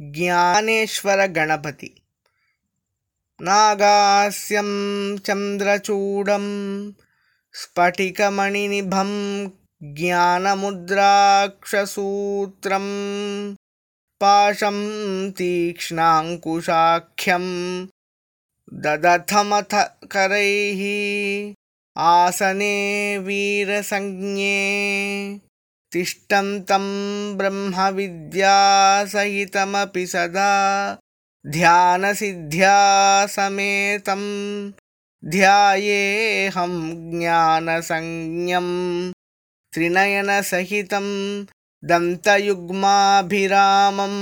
ज्ञानेश्वरगणपति। नागास्यं चन्द्रचूडं स्फटिकमणिनिभं ज्ञानमुद्राक्षसूत्रं पाशं तीक्ष्णाङ्कुशाख्यं ददथमथ करैः आसने वीरसंज्ञे तिष्ठन्तं ब्रह्मविद्यासहितमपि सदा ध्यानसिद्ध्या समेतं ध्यायेऽहं ज्ञानसंज्ञं त्रिनयनसहितं दन्तयुग्माभिरामम्